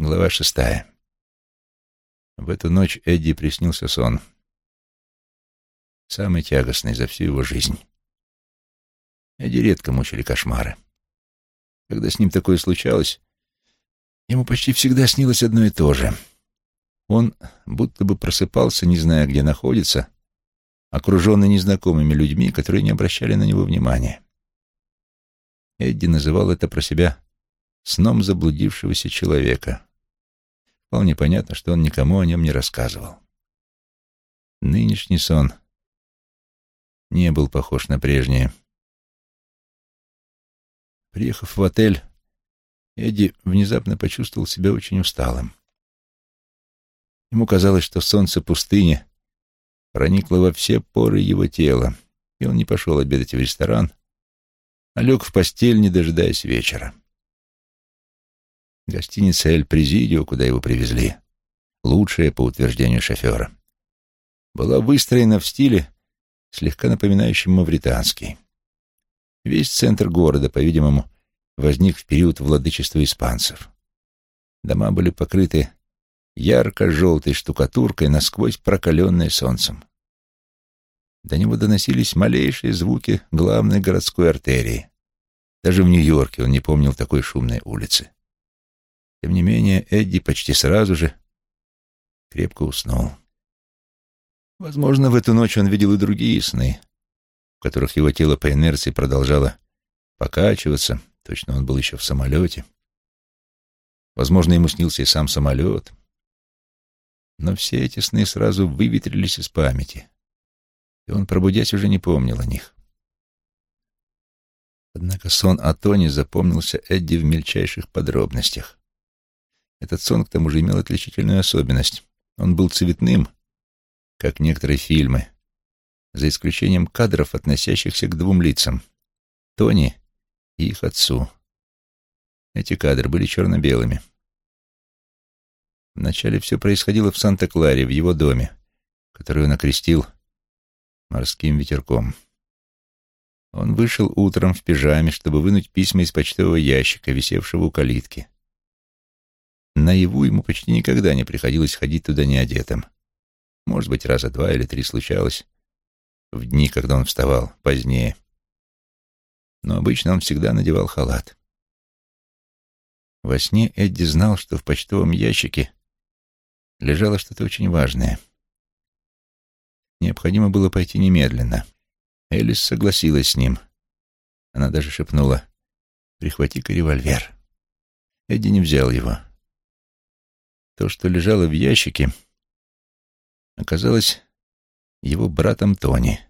Глава шестая. В эту ночь Эдди приснился сон. Самый тягостный за всю его жизнь. Эдди редко мучили кошмары. Когда с ним такое случалось, ему почти всегда снилось одно и то же. Он будто бы просыпался, не зная, где находится, окруженный незнакомыми людьми, которые не обращали на него внимания. Эдди называл это про себя сном заблудившегося человека. Вполне понятно, что он никому о нем не рассказывал. Нынешний сон не был похож на прежнее. Приехав в отель, Эдди внезапно почувствовал себя очень усталым. Ему казалось, что солнце пустыни проникло во все поры его тела, и он не пошел обедать в ресторан, а лег в постель, не дожидаясь вечера. Гостиница «Эль Президио», куда его привезли, лучшая по утверждению шофера, была выстроена в стиле, слегка напоминающем мавританский. Весь центр города, по-видимому, возник в период владычества испанцев. Дома были покрыты ярко-желтой штукатуркой, насквозь прокаленной солнцем. До него доносились малейшие звуки главной городской артерии. Даже в Нью-Йорке он не помнил такой шумной улицы. Тем не менее, Эдди почти сразу же крепко уснул. Возможно, в эту ночь он видел и другие сны, в которых его тело по инерции продолжало покачиваться, точно он был еще в самолете. Возможно, ему снился и сам самолет. Но все эти сны сразу выветрились из памяти, и он, пробудясь, уже не помнил о них. Однако сон о Тоне запомнился Эдди в мельчайших подробностях. Этот сон, к тому же, имел отличительную особенность. Он был цветным, как некоторые фильмы, за исключением кадров, относящихся к двум лицам — Тони и их отцу. Эти кадры были черно-белыми. Вначале все происходило в Санта-Кларе, в его доме, который он окрестил морским ветерком. Он вышел утром в пижаме, чтобы вынуть письма из почтового ящика, висевшего у калитки. Наяву ему почти никогда не приходилось ходить туда неодетым. Может быть, раза два или три случалось в дни, когда он вставал позднее. Но обычно он всегда надевал халат. Во сне Эдди знал, что в почтовом ящике лежало что-то очень важное. Необходимо было пойти немедленно. Элис согласилась с ним. Она даже шепнула «Прихвати-ка револьвер». Эдди не взял его. То, что лежало в ящике, оказалось его братом Тони.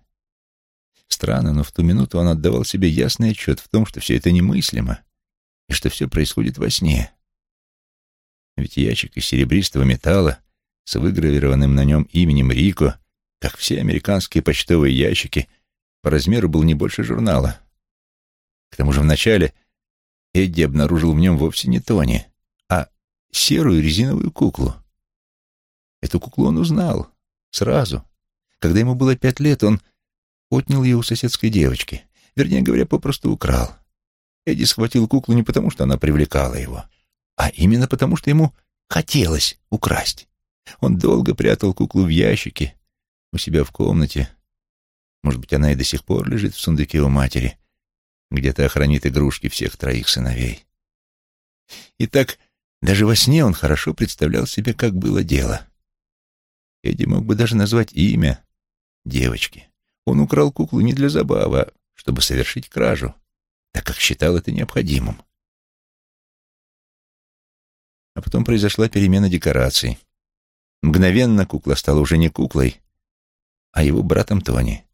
Странно, но в ту минуту он отдавал себе ясный отчет в том, что все это немыслимо и что все происходит во сне. Ведь ящик из серебристого металла с выгравированным на нем именем Рико, как все американские почтовые ящики, по размеру был не больше журнала. К тому же вначале Эдди обнаружил в нем вовсе не Тони, серую резиновую куклу. Эту куклу он узнал сразу. Когда ему было пять лет, он отнял ее у соседской девочки. Вернее говоря, попросту украл. Эдди схватил куклу не потому, что она привлекала его, а именно потому, что ему хотелось украсть. Он долго прятал куклу в ящике у себя в комнате. Может быть, она и до сих пор лежит в сундуке у матери, где-то охранит игрушки всех троих сыновей. Итак, даже во сне он хорошо представлял себе, как было дело. Эдди мог бы даже назвать имя девочки. Он украл куклу не для забавы, а чтобы совершить кражу, так как считал это необходимым. А потом произошла перемена декораций. Мгновенно кукла стала уже не куклой, а его братом Тони.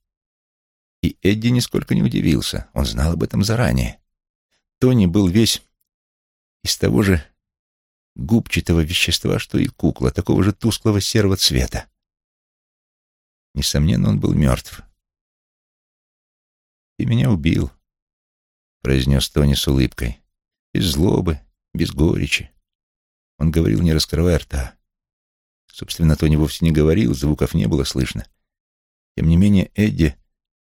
И Эдди нисколько не удивился, он знал об этом заранее. Тони был весь из того же губчатого вещества, что и кукла, такого же тусклого серого цвета. Несомненно, он был мертв. «Ты меня убил», — произнес Тони с улыбкой. «Без злобы, без горечи». Он говорил, не раскрывая рта. Собственно, Тони вовсе не говорил, звуков не было слышно. Тем не менее, Эдди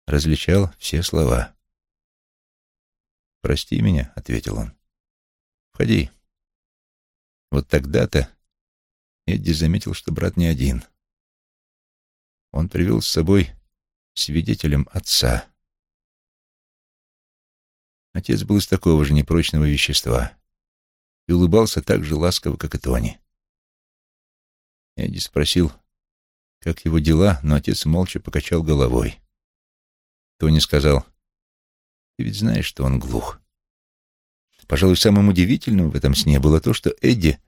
различал все слова. «Прости меня», — ответил он. «Входи». Вот тогда-то Эдди заметил, что брат не один. Он привел с собой свидетелем отца. Отец был из такого же непрочного вещества и улыбался так же ласково, как и Тони. Эдди спросил, как его дела, но отец молча покачал головой. Тони сказал, «Ты ведь знаешь, что он глух». Пожалуй, самым удивительным в этом сне было то, что Эдди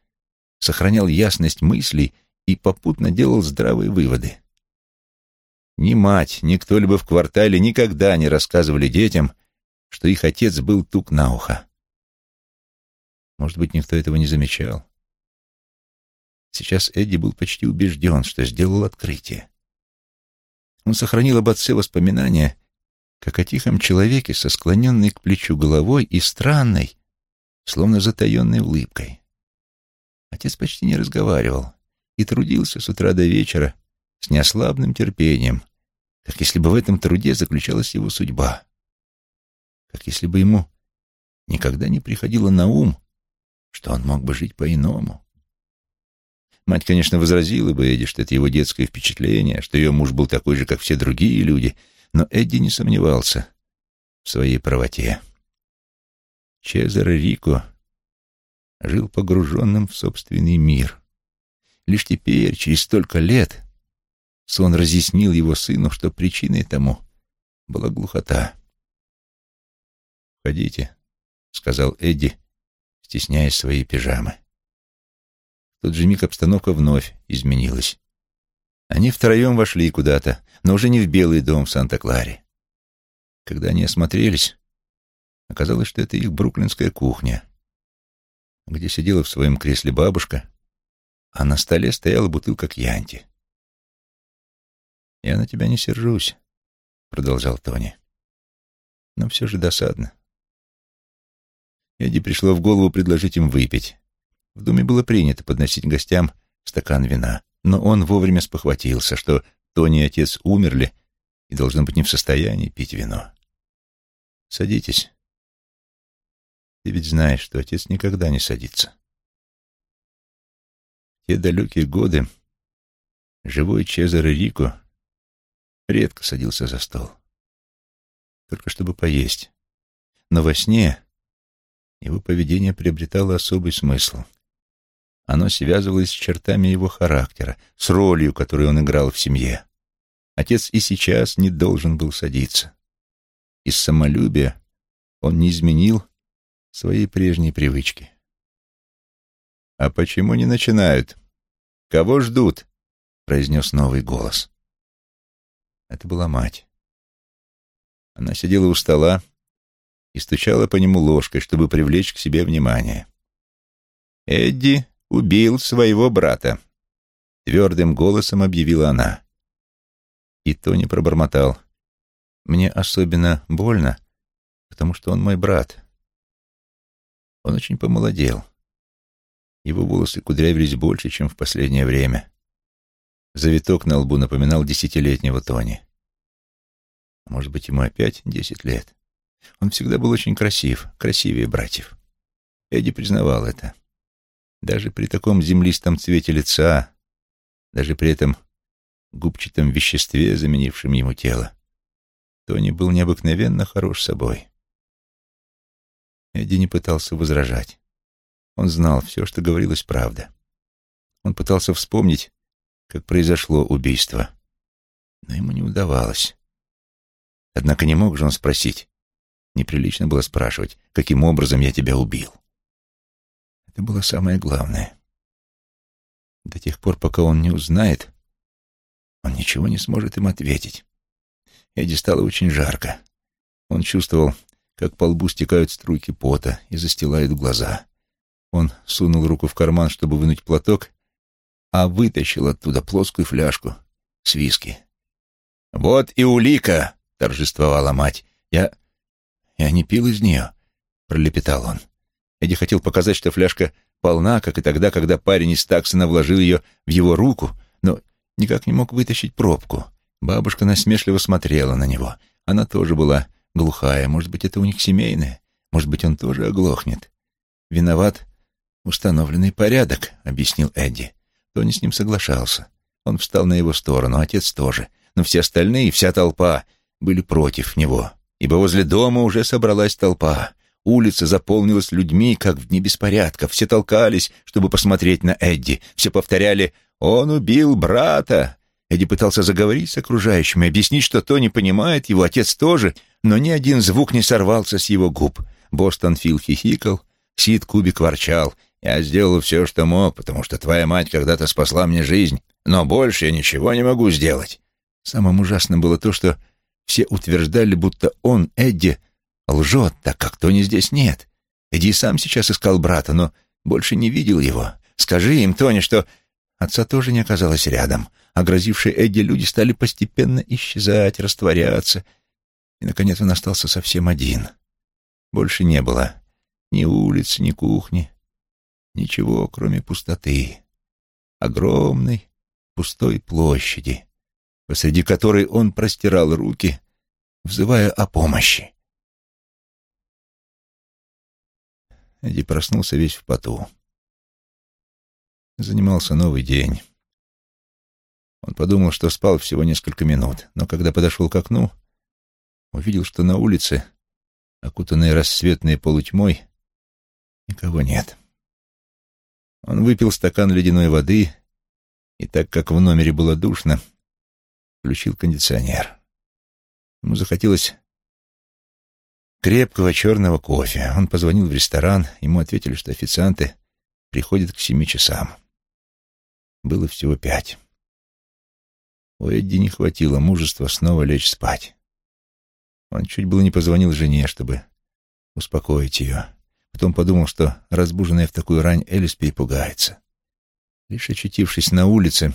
сохранял ясность мыслей и попутно делал здравые выводы. Ни мать, ни кто-либо в квартале никогда не рассказывали детям, что их отец был тук на ухо. Может быть, никто этого не замечал. Сейчас Эдди был почти убежден, что сделал открытие. Он сохранил об отце воспоминания, как о тихом человеке со склоненной к плечу головой и странной, словно затаенной улыбкой. Отец почти не разговаривал и трудился с утра до вечера с неослабным терпением, как если бы в этом труде заключалась его судьба, как если бы ему никогда не приходило на ум, что он мог бы жить по-иному. Мать, конечно, возразила бы Эдди, что это его детское впечатление, что ее муж был такой же, как все другие люди, но Эдди не сомневался в своей правоте. Чезаро Рико жил погруженным в собственный мир. Лишь теперь, через столько лет, сон разъяснил его сыну, что причиной тому была глухота. «Входите», — сказал Эдди, стесняясь своей пижамы. В тот же миг обстановка вновь изменилась. Они втроем вошли куда-то, но уже не в Белый дом в Санта-Кларе. Когда они осмотрелись, оказалось, что это их бруклинская кухня, где сидела в своем кресле бабушка, а на столе стояла бутылка кьянти. «Я на тебя не сержусь», — продолжал Тони. «Но все же досадно. Эдди пришло в голову предложить им выпить. В доме было принято подносить гостям стакан вина, но он вовремя спохватился, что Тони и отец умерли и должны быть не в состоянии пить вино. «Садитесь. Ты ведь знаешь, что отец никогда не садится». В те далекие годы живой Чезаре Рико редко садился за стол, только чтобы поесть. Но во сне его поведение приобретало особый смысл. Оно связывалось с чертами его характера, с ролью, которую он играл в семье. Отец и сейчас не должен был садиться. Из самолюбия он не изменил своей прежней привычки. «А почему не начинают? Кого ждут?» — произнес новый голос. Это была мать. Она сидела у стола, и стучала по нему ложкой, чтобы привлечь к себе внимание. «Эдди убил своего брата», — твердым голосом объявила она. И Тони пробормотал. «Мне особенно больно, потому что он мой брат». Он очень помолодел. Его волосы кудрявились больше, чем в последнее время. Завиток на лбу напоминал десятилетнего Тони. Может быть, ему опять десять лет. Он всегда был очень красив, красивее братьев. Эдди признавал это. Даже при таком землистом цвете лица, даже при этом губчатом веществе, заменившем ему тело, Тони был необыкновенно хорош собой. Эдди не пытался возражать. Он знал все, что говорилось правда. Он пытался вспомнить, как произошло убийство, но ему не удавалось. Однако не мог же он спросить, Неприлично было спрашивать, каким образом я тебя убил. Это было самое главное. До тех пор, пока он не узнает, он ничего не сможет им ответить. Эдди стало очень жарко. Он чувствовал, как по лбу стекают струйки пота и застилают глаза. Он сунул руку в карман, чтобы вынуть платок, а вытащил оттуда плоскую фляжку с виски. «Вот и улика!» — торжествовала мать. «Я «Я не пил из нее», — пролепетал он. Эдди хотел показать, что фляжка полна, как и тогда, когда парень из Таксона вложил ее в его руку, но никак не мог вытащить пробку. Бабушка насмешливо смотрела на него. Она тоже была глухая. Может быть, это у них семейное? Может быть, он тоже оглохнет? Виноват «Установленный порядок», — объяснил Эдди. Тони с ним соглашался. Он встал на его сторону, отец тоже. Но все остальные, вся толпа, были против него, ибо возле дома уже собралась толпа. Улица заполнилась людьми, как в дни беспорядка. Все толкались, чтобы посмотреть на Эдди. Все повторяли «Он убил брата!» Эдди пытался заговорить с окружающими, объяснить, что Тони понимает, его отец тоже, но ни один звук не сорвался с его губ. Бостон Фил хихикал, Сид Кубик ворчал. «Я сделал все, что мог, потому что твоя мать когда-то спасла мне жизнь, но больше я ничего не могу сделать». Самым ужасным было то, что все утверждали, будто он, Эдди, лжет, так как Тони здесь нет. Эдди сам сейчас искал брата, но больше не видел его. Скажи им, Тони, что... Отца тоже не оказалось рядом, а грозившие Эдди люди стали постепенно исчезать, растворяться. И, наконец, он остался совсем один. Больше не было ни улиц, ни кухни, ничего, кроме пустоты. Огромной пустой площади, посреди которой он простирал руки, взывая о помощи. Эдди проснулся весь в поту. Занимался новый день. Он подумал, что спал всего несколько минут, но когда подошел к окну, увидел, что на улице, окутанной рассветной полутьмой, никого нет. Он выпил стакан ледяной воды и, так как в номере было душно, включил кондиционер. Ему захотелось крепкого черного кофе. Он позвонил в ресторан, ему ответили, что официанты приходят к семи часам. Было всего пять. У Эдди не хватило мужества снова лечь спать. Он чуть было не позвонил жене, чтобы успокоить ее. Потом подумал, что разбуженная в такую рань Элис перепугается. Лишь очутившись на улице,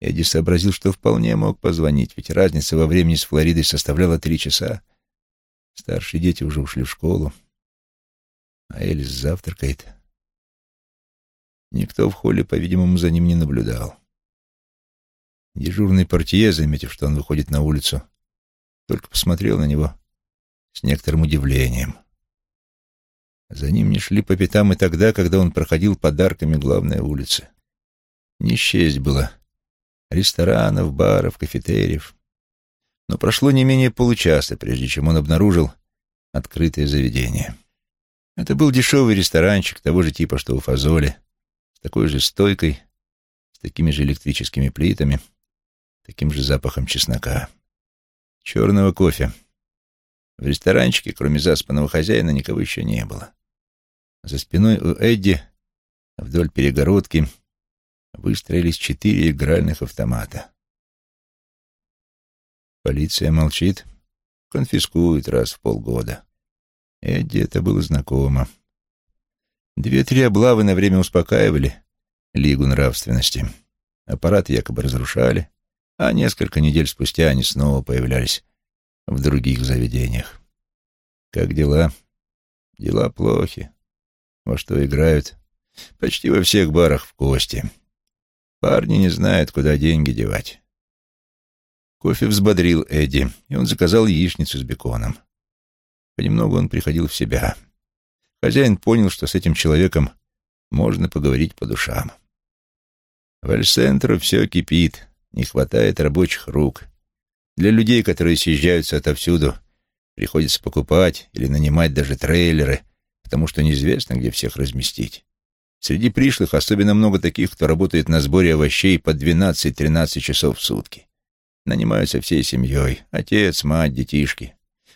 Эдди сообразил, что вполне мог позвонить, ведь разница во времени с Флоридой составляла три часа. Старшие дети уже ушли в школу, а Элис завтракает. Никто в холле, по-видимому, за ним не наблюдал. Дежурный портье, заметив, что он выходит на улицу, только посмотрел на него с некоторым удивлением. За ним не шли по пятам и тогда, когда он проходил подарками главной улицы. Не счесть было ресторанов, баров, кафетериев. Но прошло не менее получаса, прежде чем он обнаружил открытое заведение. Это был дешевый ресторанчик того же типа, что у Фазоли, такой же стойкой, с такими же электрическими плитами, таким же запахом чеснока. Черного кофе. В ресторанчике, кроме заспанного хозяина, никого еще не было. За спиной у Эдди вдоль перегородки выстроились четыре игральных автомата. Полиция молчит, конфискует раз в полгода. Эдди это было знакомо. Две-три облавы на время успокаивали Лигу нравственности. Аппарат якобы разрушали, а несколько недель спустя они снова появлялись в других заведениях. Как дела? Дела плохи. Во что играют? Почти во всех барах в кости. Парни не знают, куда деньги девать. Кофе взбодрил Эдди, и он заказал яичницу с беконом. Понемногу он приходил в себя. Хозяин понял, что с этим человеком можно поговорить по душам. В Альцентру все кипит, не хватает рабочих рук. Для людей, которые съезжаются отовсюду, приходится покупать или нанимать даже трейлеры, потому что неизвестно, где всех разместить. Среди пришлых особенно много таких, кто работает на сборе овощей по 12-13 часов в сутки. Нанимаются всей семьей. Отец, мать, детишки.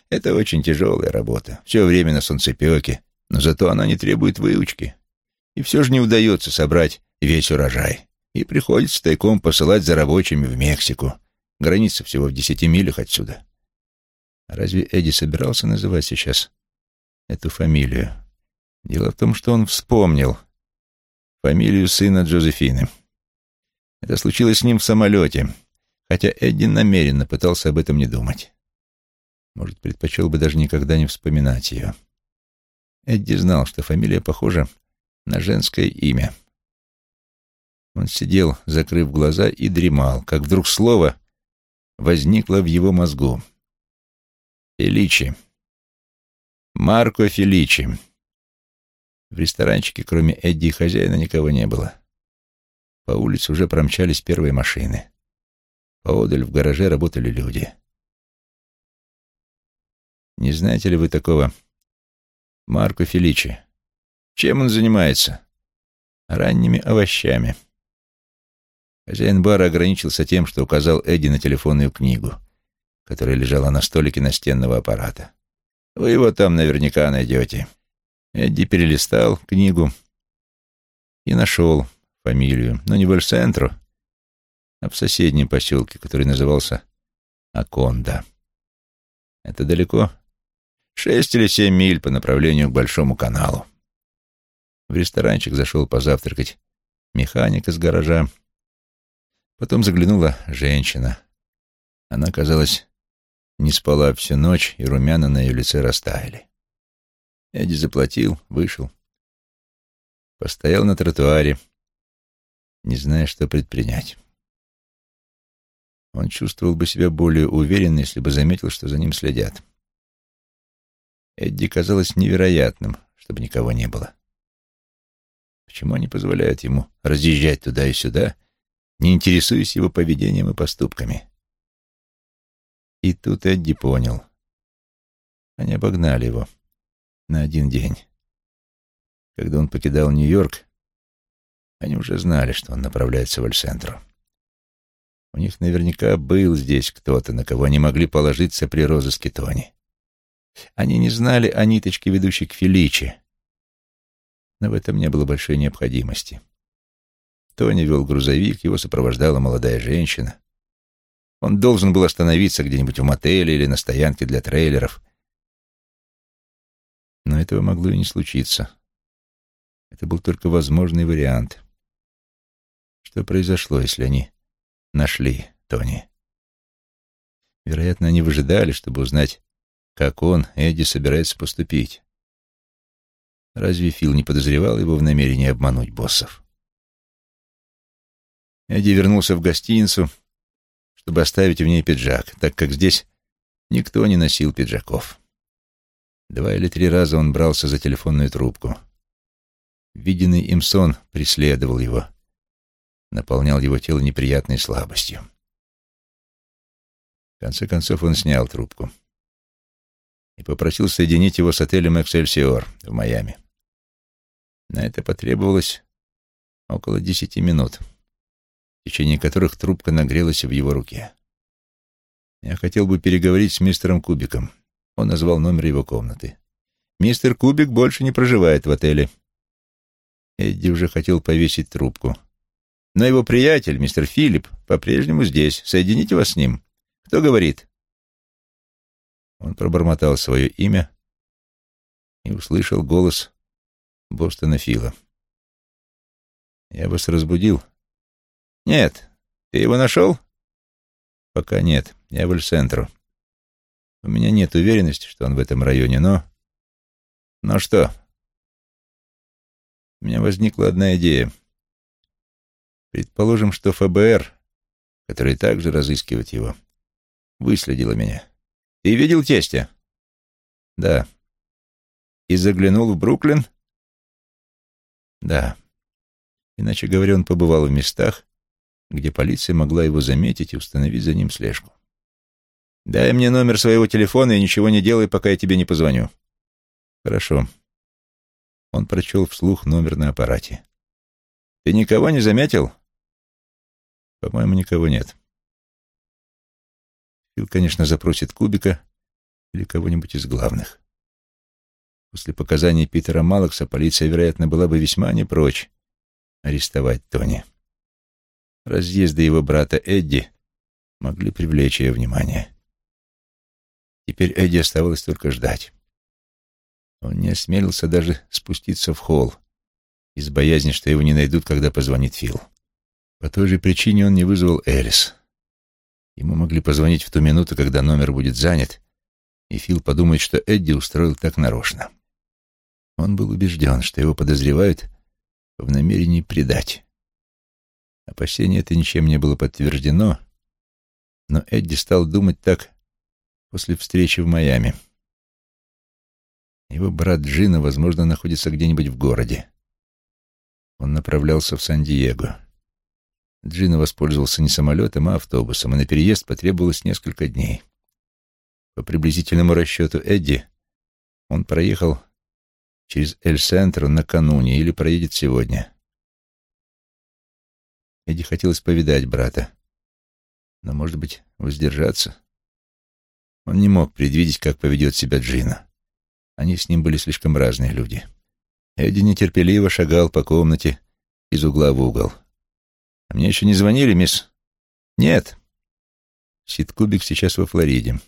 Это очень тяжелая работа. Все время на солнцепеке. Но зато она не требует выучки. И все же не удается собрать весь урожай. И приходится тайком посылать за рабочими в Мексику. Граница всего в десяти милях отсюда. А разве Эдди собирался называть сейчас эту фамилию? Дело в том, что он вспомнил фамилию сына Джозефины. Это случилось с ним в самолете хотя Эдди намеренно пытался об этом не думать. Может, предпочел бы даже никогда не вспоминать ее. Эдди знал, что фамилия похожа на женское имя. Он сидел, закрыв глаза, и дремал, как вдруг слово возникло в его мозгу. Феличи. Марко Феличи. В ресторанчике, кроме Эдди и хозяина, никого не было. По улице уже промчались первые машины. Поодаль в гараже работали люди. Не знаете ли вы такого Марко Феличи? Чем он занимается? Ранними овощами. Хозяин бара ограничился тем, что указал Эдди на телефонную книгу, которая лежала на столике настенного аппарата. Вы его там наверняка найдете. Эдди перелистал книгу и нашел фамилию, но не в Эль-Центру, а в соседнем поселке, который назывался Аконда. Это далеко? Шесть или семь миль по направлению к Большому каналу. В ресторанчик зашел позавтракать механик из гаража. Потом заглянула женщина. Она, казалось, не спала всю ночь, и румяна на ее лице растаяли. Эдди заплатил, вышел. Постоял на тротуаре, не зная, что предпринять. Он чувствовал бы себя более уверенно, если бы заметил, что за ним следят. Эдди казалось невероятным, чтобы никого не было. Почему они позволяют ему разъезжать туда и сюда, не интересуясь его поведением и поступками? И тут Эдди понял. Они обогнали его на один день. Когда он покидал Нью-Йорк, они уже знали, что он направляется в Альцентру. У них наверняка был здесь кто-то, на кого они могли положиться при розыске Тони. Они не знали о ниточке, ведущей к Феличи, но в этом не было большой необходимости. Тони вел грузовик, его сопровождала молодая женщина. Он должен был остановиться где-нибудь в мотеле или на стоянке для трейлеров. Но этого могло и не случиться. Это был только возможный вариант. Что произошло, если они нашли Тони? Вероятно, они выжидали, чтобы узнать, как он, Эдди, собирается поступить. Разве Фил не подозревал его в намерении обмануть боссов? Эдди вернулся в гостиницу, чтобы оставить в ней пиджак, так как здесь никто не носил пиджаков. Два или три раза он брался за телефонную трубку. Виденный им сон преследовал его, наполнял его тело неприятной слабостью. В конце концов он снял трубку и попросил соединить его с отелем «Эксельсиор» в Майами. На это потребовалось около десяти минут, в течение которых трубка нагрелась в его руке. Я хотел бы переговорить с мистером Кубиком. Он назвал номер его комнаты. «Мистер Кубик больше не проживает в отеле». Эдди уже хотел повесить трубку. «Но его приятель, мистер Филипп, по-прежнему здесь. Соедините вас с ним. Кто говорит?» Он пробормотал свое имя и услышал голос Бостона Фила. «Я вас разбудил?» «Нет. Ты его нашел?» «Пока нет. Я в Эль-Центру. У меня нет уверенности, что он в этом районе, но...» «Но что?» У меня возникла одна идея. Предположим, что ФБР, который также разыскивает его, выследило меня. Ты видел тестя? Да. И заглянул в Бруклин? Да. Иначе говоря, он побывал в местах, где полиция могла его заметить и установить за ним слежку. Дай мне номер своего телефона и ничего не делай, пока я тебе не позвоню. Хорошо. Он прочел вслух номер на аппарате. Ты никого не заметил? По-моему, никого нет. Фил, конечно, запросит Кубика или кого-нибудь из главных. После показаний Питера Малокса полиция, вероятно, была бы весьма не прочь арестовать Тони. Разъезды его брата Эдди могли привлечь ее внимание. Теперь Эдди оставалось только ждать. Он не осмелился даже спуститься в холл из боязни, что его не найдут, когда позвонит Фил. По той же причине он не вызвал Элис. Ему могли позвонить в ту минуту, когда номер будет занят, и Фил подумает, что Эдди устроил так нарочно. Он был убежден, что его подозревают в намерении предать. Опасение это ничем не было подтверждено, но Эдди стал думать так после встречи в Майами. Его брат Джина, возможно, находится где-нибудь в городе. Он направлялся в Сан-Диего. Джина воспользовался не самолетом, а автобусом, и на переезд потребовалось несколько дней. По приблизительному расчету Эдди, он проехал через Эль-Центр накануне или проедет сегодня. Эдди хотелось повидать брата, но, может быть, воздержаться. Он не мог предвидеть, как поведет себя Джина. Они с ним были слишком разные люди. Эдди нетерпеливо шагал по комнате из угла в угол. «А мне еще не звонили, мисс?» «Нет». Сид Кубик сейчас во Флориде.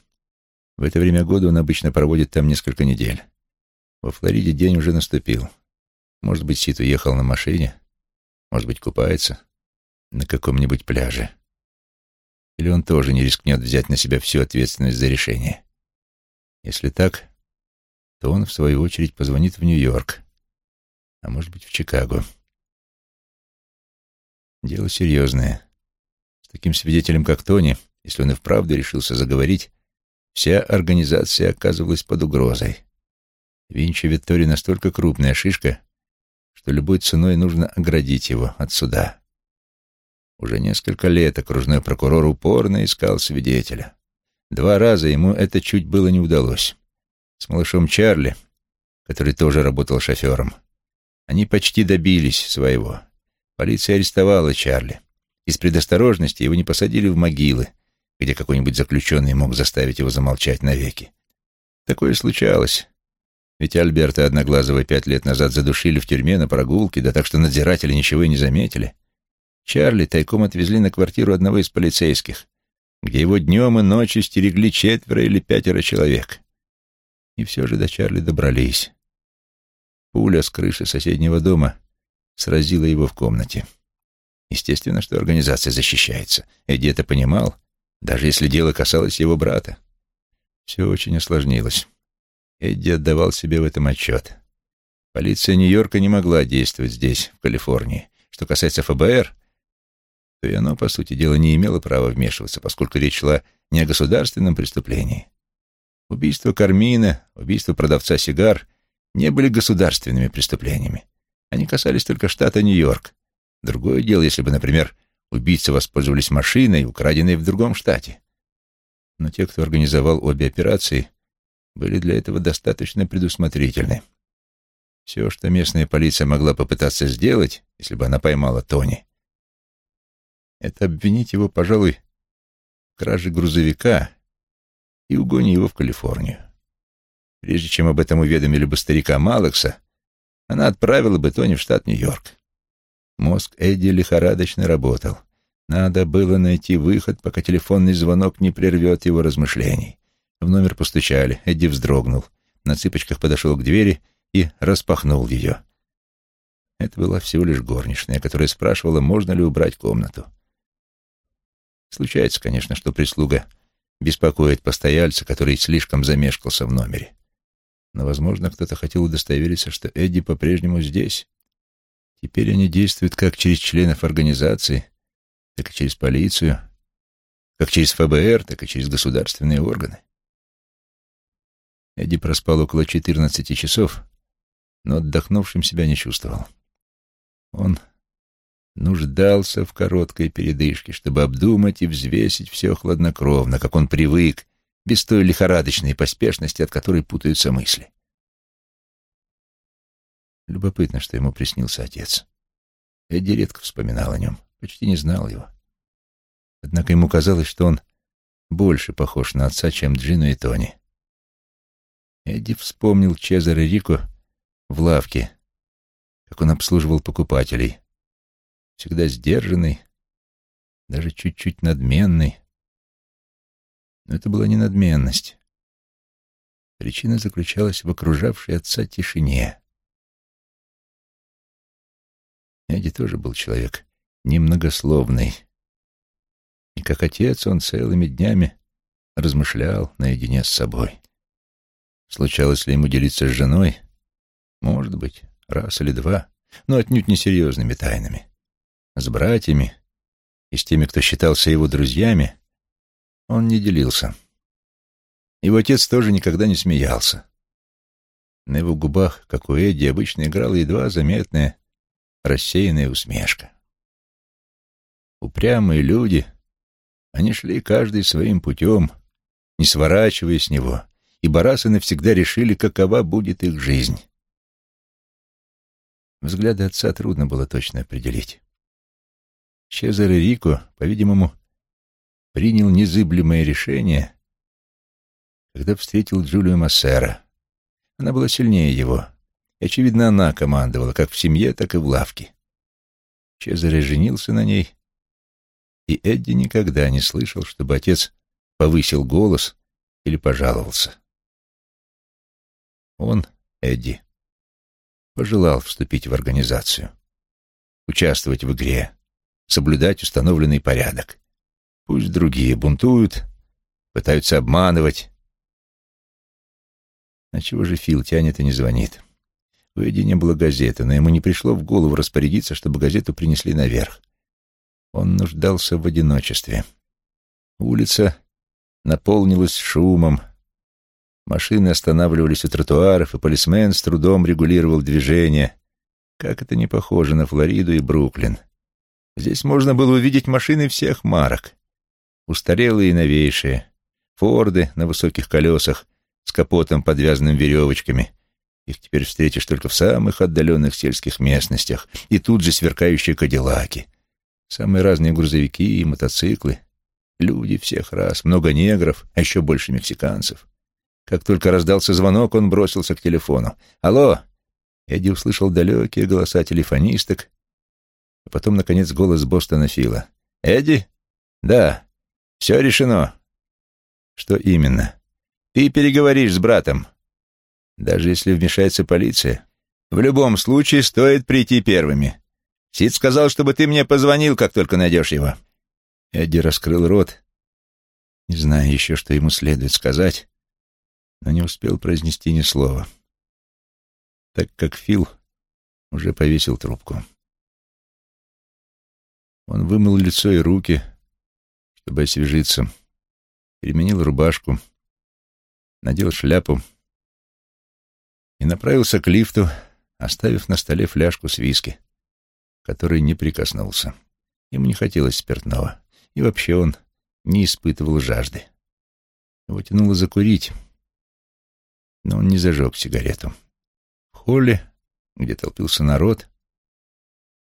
В это время года он обычно проводит там несколько недель. Во Флориде день уже наступил. Может быть, Сид уехал на машине, может быть, купается на каком-нибудь пляже. Или он тоже не рискнет взять на себя всю ответственность за решение. Если так, то он, в свою очередь, позвонит в Нью-Йорк, а может быть, в Чикаго. Дело серьезное. С таким свидетелем, как Тони, если он и вправду решился заговорить, вся организация оказывалась под угрозой. Винчи Виттори настолько крупная шишка, что любой ценой нужно оградить его от суда. Уже несколько лет окружной прокурор упорно искал свидетеля. Два раза ему это чуть было не удалось. С малышом Чарли, который тоже работал шофером, они почти добились своего. Полиция арестовала Чарли. Из предосторожности его не посадили в могилы, где какой-нибудь заключенный мог заставить его замолчать навеки. Такое случалось. Ведь Альберта Одноглазого пять лет назад задушили в тюрьме на прогулке, да так что надзиратели ничего и не заметили. Чарли тайком отвезли на квартиру одного из полицейских, где его днем и ночью стерегли четверо или пятеро человек. И все же до Чарли добрались. Пуля с крыши соседнего дома сразила его в комнате. Естественно, что организация защищается. Эдди это понимал, даже если дело касалось его брата. Все очень осложнилось. Эдди отдавал себе в этом отчет. Полиция Нью-Йорка не могла действовать здесь, в Калифорнии. Что касается ФБР, то и оно, по сути дела, не имело права вмешиваться, поскольку речь шла не о государственном преступлении. Убийство Кармина, убийство продавца сигар не были государственными преступлениями. Они касались только штата Нью-Йорк. Другое дело, если бы, например, убийцы воспользовались машиной, украденной в другом штате. Но те, кто организовал обе операции, были для этого достаточно предусмотрительны. Все, что местная полиция могла попытаться сделать, если бы она поймала Тони, это обвинить его, пожалуй, в краже грузовика и угоне его в Калифорнию. Прежде чем об этом уведомили бы старика Малекса, она отправила бы Тони в штат Нью-Йорк. Мозг Эдди лихорадочно работал. Надо было найти выход, пока телефонный звонок не прервет его размышлений. В номер постучали. Эдди вздрогнул. На цыпочках подошел к двери и распахнул ее. Это была всего лишь горничная, которая спрашивала, можно ли убрать комнату. Случается, конечно, что прислуга беспокоит постояльца, который слишком замешкался в номере. Но, возможно, кто-то хотел удостовериться, что Эдди по-прежнему здесь. Теперь они действуют как через членов организации, так и через полицию, как через ФБР, так и через государственные органы. Эдди проспал около 14 часов, но отдохнувшим себя не чувствовал. Он нуждался в короткой передышке, чтобы обдумать и взвесить все хладнокровно, как он привык, без той лихорадочной поспешности, от которой путаются мысли. Любопытно, что ему приснился отец. Эдди редко вспоминал о нем, почти не знал его. Однако ему казалось, что он больше похож на отца, чем Джину и Тони. Эдди вспомнил Чезаре Рико в лавке, как он обслуживал покупателей — всегда сдержанный, даже чуть-чуть надменный. Но это была не надменность. Причина заключалась в окружавшей отца тишине. Эдди тоже был человек немногословный. И как отец он целыми днями размышлял наедине с собой. Случалось ли ему делиться с женой? Может быть, раз или два, но отнюдь не серьезными тайнами с братьями и с теми, кто считался его друзьями, он не делился. Его отец тоже никогда не смеялся. На его губах, как у Эдди, обычно играла едва заметная рассеянная усмешка. Упрямые люди, они шли каждый своим путем, не сворачивая с него, и барасы навсегда решили, какова будет их жизнь. Взгляды отца трудно было точно определить. Чезаре Рико, по-видимому, принял незыблемое решение, когда встретил Джулию Массера. Она была сильнее его, очевидно, она командовала как в семье, так и в лавке. Чезаре женился на ней, и Эдди никогда не слышал, чтобы отец повысил голос или пожаловался. Он, Эдди, пожелал вступить в организацию, участвовать в игре, соблюдать установленный порядок. Пусть другие бунтуют, пытаются обманывать. А чего же Фил тянет и не звонит? У Эдди не было газеты, но ему не пришло в голову распорядиться, чтобы газету принесли наверх. Он нуждался в одиночестве. Улица наполнилась шумом. Машины останавливались у тротуаров, и полисмен с трудом регулировал движение. Как это не похоже на Флориду и Бруклин. Здесь можно было увидеть машины всех марок. Устарелые и новейшие. Форды на высоких колесах с капотом, подвязанным веревочками. Их теперь встретишь только в самых отдаленных сельских местностях. И тут же сверкающие кадиллаки. Самые разные грузовики и мотоциклы. Люди всех раз, много негров, а еще больше мексиканцев. Как только раздался звонок, он бросился к телефону. «Алло!» Эдди услышал далекие голоса телефонисток а потом, наконец, голос Бостона Фила. «Эдди?» «Да. Все решено». «Что именно?» «Ты переговоришь с братом». «Даже если вмешается полиция?» «В любом случае стоит прийти первыми. Сид сказал, чтобы ты мне позвонил, как только найдешь его». Эдди раскрыл рот, не зная еще, что ему следует сказать, но не успел произнести ни слова, так как Фил уже повесил трубку. Он вымыл лицо и руки, чтобы освежиться, переменил рубашку, надел шляпу и направился к лифту, оставив на столе фляжку с виски, которой не прикоснулся. Ему не хотелось спиртного, и вообще он не испытывал жажды. Его тянуло закурить, но он не зажег сигарету. В холле, где толпился народ,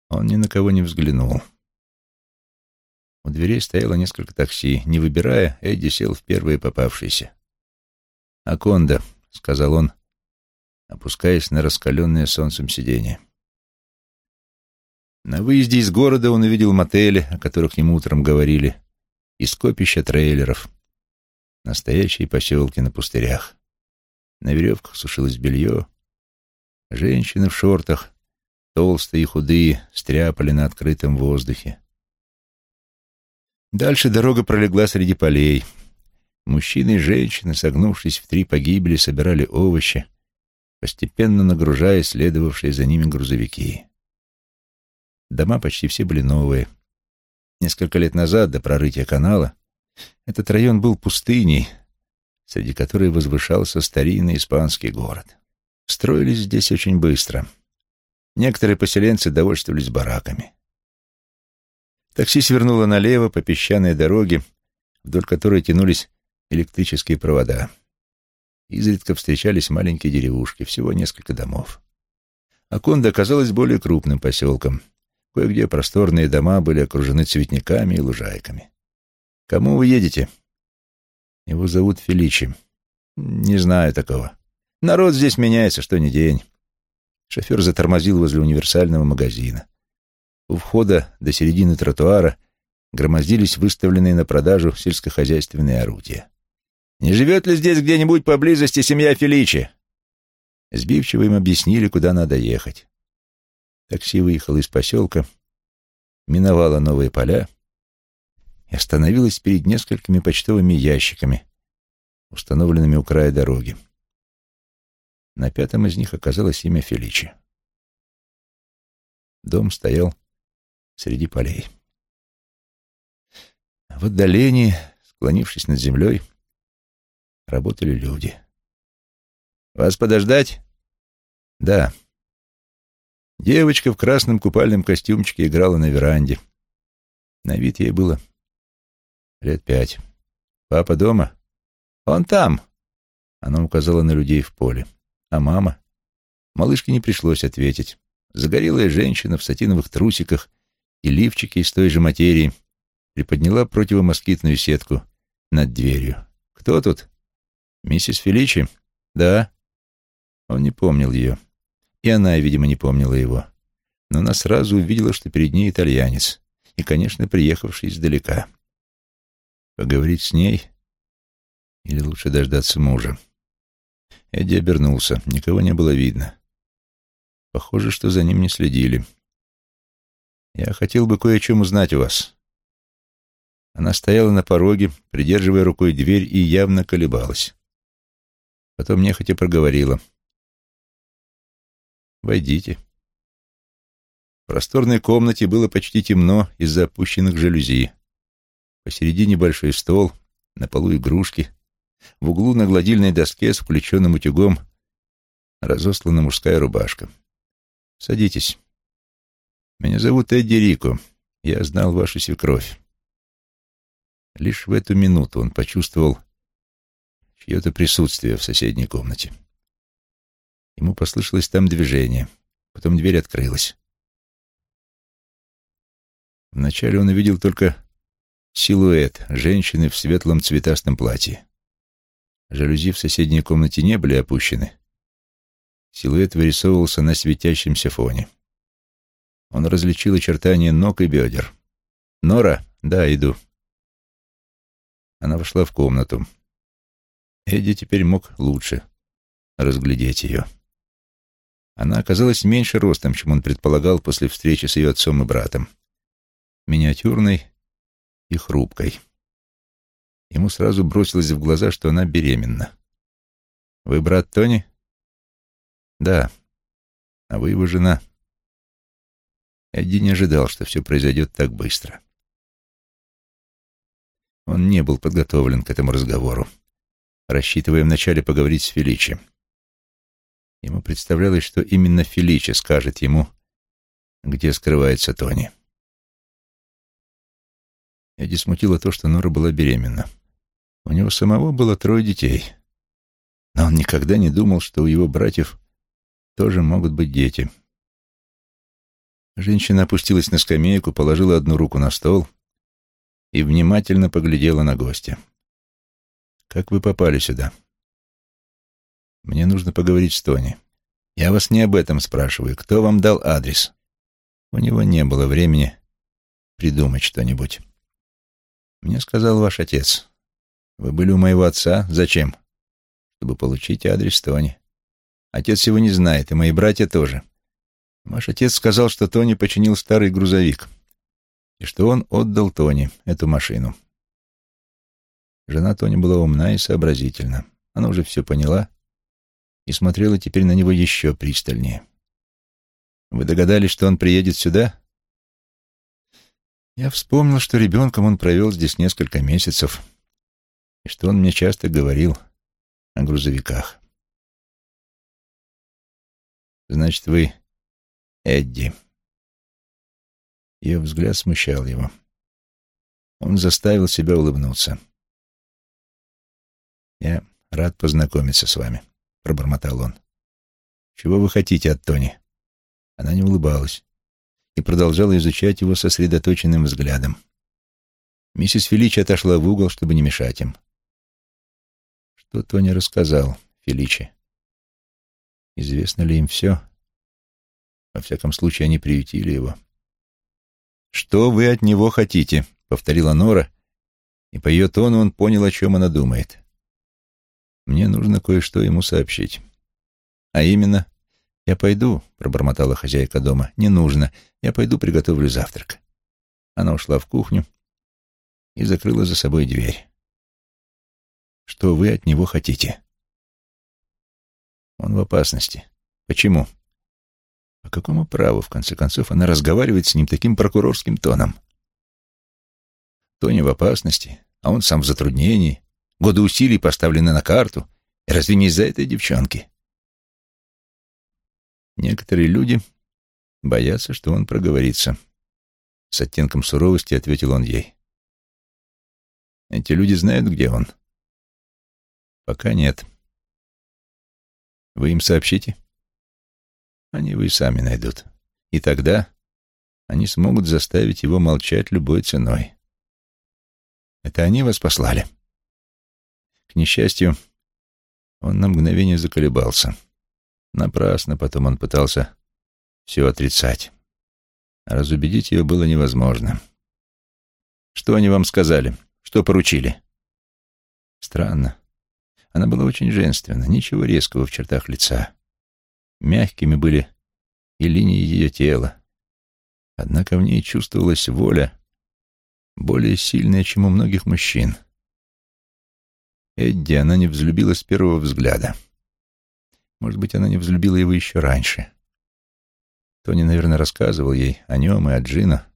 он ни на кого не взглянул. У дверей стояло несколько такси. Не выбирая, Эдди сел в первые попавшиеся. «Аконда», — сказал он, опускаясь на раскаленное солнцем сиденье. На выезде из города он увидел мотели, о которых ему утром говорили, и скопища трейлеров. Настоящие поселки на пустырях. На веревках сушилось белье. Женщины в шортах, толстые и худые, стряпали на открытом воздухе. Дальше дорога пролегла среди полей. Мужчины и женщины, согнувшись в три погибели, собирали овощи, постепенно нагружая следовавшие за ними грузовики. Дома почти все были новые. Несколько лет назад, до прорытия канала, этот район был пустыней, среди которой возвышался старинный испанский город. Строились здесь очень быстро. Некоторые поселенцы довольствовались бараками. Такси свернуло налево по песчаной дороге, вдоль которой тянулись электрические провода. Изредка встречались маленькие деревушки, всего несколько домов. Аконда оказалась более крупным поселком. Кое-где просторные дома были окружены цветниками и лужайками. «Кому вы едете?» «Его зовут Феличи. Не знаю такого. Народ здесь меняется, что ни день». Шофер затормозил возле универсального магазина. У входа до середины тротуара громоздились выставленные на продажу сельскохозяйственные орудия. «Не живет ли здесь где-нибудь поблизости семья Феличи?» Сбивчиво им объяснили, куда надо ехать. Такси выехало из поселка, миновало новые поля и остановилось перед несколькими почтовыми ящиками, установленными у края дороги. На пятом из них оказалось имя Феличи. Дом стоял среди полей. В отдалении, склонившись над землей, работали люди. «Вас подождать?» Да. Девочка в красном купальном костюмчике играла на веранде. На вид ей было лет пять. Папа дома? Он там. Она указала на людей в поле. А мама? Малышке не пришлось ответить. Загорелая женщина в сатиновых трусиках и лифчике из той же материи приподняла противомоскитную сетку над дверью. «Кто тут?» «Миссис Феличи?» «Да». Он не помнил ее. И она, видимо, не помнила его. Но она сразу увидела, что перед ней итальянец. И, конечно, приехавший издалека. Поговорить с ней? Или лучше дождаться мужа? Эдди обернулся. Никого не было видно. Похоже, что за ним не следили. «Я хотел бы кое о чем узнать у вас». Она стояла на пороге, придерживая рукой дверь, и явно колебалась. Потом нехотя проговорила. «Войдите». В просторной комнате было почти темно из-за опущенных жалюзи. Посередине большой стол, на полу игрушки. В углу на гладильной доске с включенным утюгом разослана мужская рубашка. «Садитесь. Меня зовут Эдди Рико. Я знал вашу свекровь». Лишь в эту минуту он почувствовал чье-то присутствие в соседней комнате. Ему послышалось там движение, потом дверь открылась. Вначале он увидел только силуэт женщины в светлом цветастом платье. Жалюзи в соседней комнате не были опущены. Силуэт вырисовывался на светящемся фоне. Он различил очертания ног и бедер. «Нора? Да, иду». Она вошла в комнату. Эдди теперь мог лучше разглядеть ее. Она оказалась меньше ростом, чем он предполагал после встречи с ее отцом и братом. Миниатюрной и хрупкой. Ему сразу бросилось в глаза, что она беременна. «Вы брат Тони?» «Да. А вы его жена?» Эдди не ожидал, что все произойдет так быстро. Он не был подготовлен к этому разговору, рассчитывая вначале поговорить с Феличи. Ему представлялось, что именно Феличи скажет ему, где скрывается Тони. Эдди смутило то, что Нора была беременна. У него самого было трое детей. Но он никогда не думал, что у его братьев тоже могут быть дети. Женщина опустилась на скамейку, положила одну руку на стол и внимательно поглядела на гостя. «Как вы попали сюда?» «Мне нужно поговорить с Тони. Я вас не об этом спрашиваю. Кто вам дал адрес?» У него не было времени придумать что-нибудь. Мне сказал ваш отец. Вы были у моего отца. Зачем? Чтобы получить адрес Тони. Отец его не знает, и мои братья тоже. Ваш отец сказал, что Тони починил старый грузовик, и что он отдал Тони эту машину. Жена Тони была умна и сообразительна. Она уже все поняла и смотрела теперь на него еще пристальнее. Вы догадались, что он приедет сюда? Я вспомнил, что ребенком он провел здесь несколько месяцев, и что он мне часто говорил о грузовиках. «Значит, вы Эдди». Ее взгляд смущал его. Он заставил себя улыбнуться. «Я рад познакомиться с вами», — пробормотал он. «Чего вы хотите от Тони?» Она не улыбалась и продолжала изучать его сосредоточенным взглядом. Миссис Феличи отошла в угол, чтобы не мешать им. Что Тони рассказал Феличи? Известно ли им все? Во всяком случае, они приютили его. «Что вы от него хотите?» — повторила Нора, и по ее тону он понял, о чем она думает. «Мне нужно кое-что ему сообщить. А именно, «Я пойду», — пробормотала хозяйка дома. «Не нужно. Я пойду приготовлю завтрак». Она ушла в кухню и закрыла за собой дверь. «Что вы от него хотите?» «Он в опасности. Почему?» «По какому праву, в конце концов, она разговаривает с ним таким прокурорским тоном?» «Тони в опасности, а он сам в затруднении. Годы усилий поставлены на карту. Разве не из-за этой девчонки?» Некоторые люди боятся, что он проговорится. С оттенком суровости ответил он ей. Эти люди знают, где он? Пока нет. Вы им сообщите? Они вы сами найдут. И тогда они смогут заставить его молчать любой ценой. Это они вас послали? К несчастью, он на мгновение заколебался. Напрасно потом он пытался все отрицать. разубедить ее было невозможно. Что они вам сказали? Что поручили? Странно. Она была очень женственна, ничего резкого в чертах лица. Мягкими были и линии ее тела. Однако в ней чувствовалась воля, более сильная, чем у многих мужчин. Эдди она не взлюбила с первого взгляда. Может быть, она не взлюбила его еще раньше. Тони, наверное, рассказывал ей о нем и о Джина.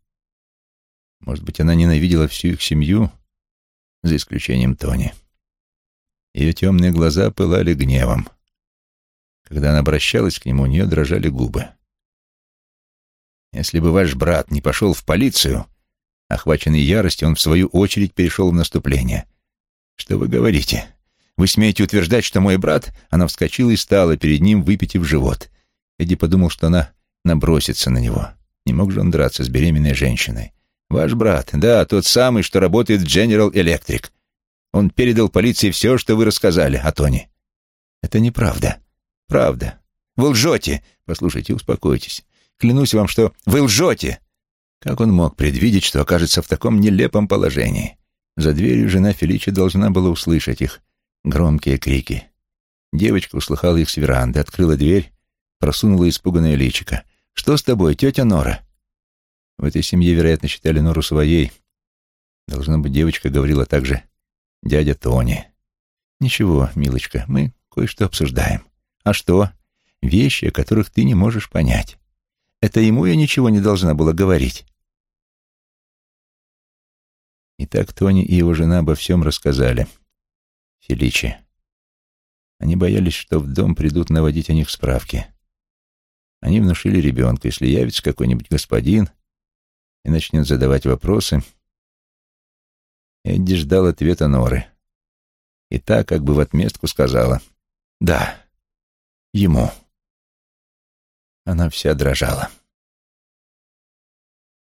Может быть, она ненавидела всю их семью, за исключением Тони. Ее темные глаза пылали гневом. Когда она обращалась к нему, у нее дрожали губы. «Если бы ваш брат не пошел в полицию...» Охваченный яростью, он в свою очередь перешел в наступление. «Что вы говорите? Вы смеете утверждать, что мой брат...» Она вскочила и стала перед ним, выпитив живот. Эдди подумал, что она набросится на него. Не мог же он драться с беременной женщиной. «Ваш брат, да, тот самый, что работает в General Electric. Он передал полиции все, что вы рассказали о Тони». «Это неправда». «Правда. Вы лжете!» «Послушайте, успокойтесь. Клянусь вам, что вы лжете!» Как он мог предвидеть, что окажется в таком нелепом положении? За дверью жена Феличи должна была услышать их громкие крики. Девочка услыхала их с веранды, открыла дверь, просунула испуганное личико. «Что с тобой, тетя Нора?» В этой семье, вероятно, считали Нору своей. Должно быть, девочка говорила также «дядя Тони». «Ничего, милочка, мы кое-что обсуждаем. А что? Вещи, о которых ты не можешь понять. Это ему я ничего не должна была говорить. И так Тони и его жена обо всем рассказали. Феличи. Они боялись, что в дом придут наводить о них справки. Они внушили ребенка, если явится какой-нибудь господин и начнет задавать вопросы. Эдди ждал ответа Норы. И та как бы в отместку сказала «Да, ему». Она вся дрожала.